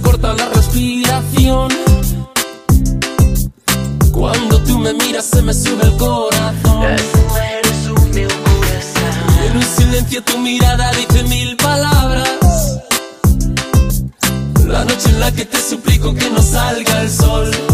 corta la respiración. Cuando tú me miras se me sube el corazón. En un silencio tu mirada dice mil palabras. La noche en la que te suplico que no salga el sol.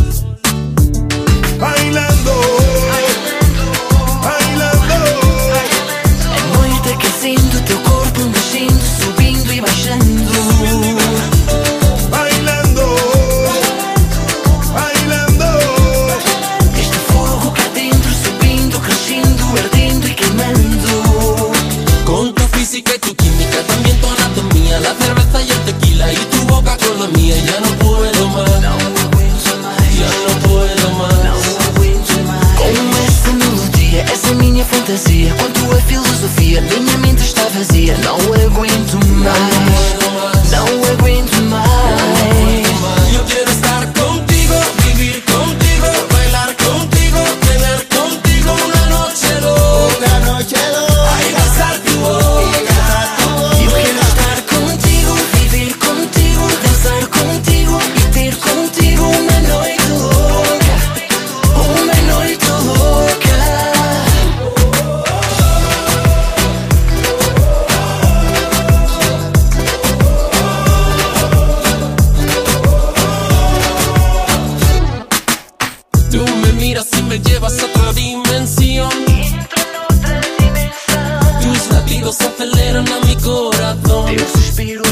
Tú me miras y me llevas a otra dimensión. Entro en otra dimensión. Tus latidos aceleran a mi corazón. Te suspiro